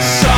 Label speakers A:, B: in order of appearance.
A: só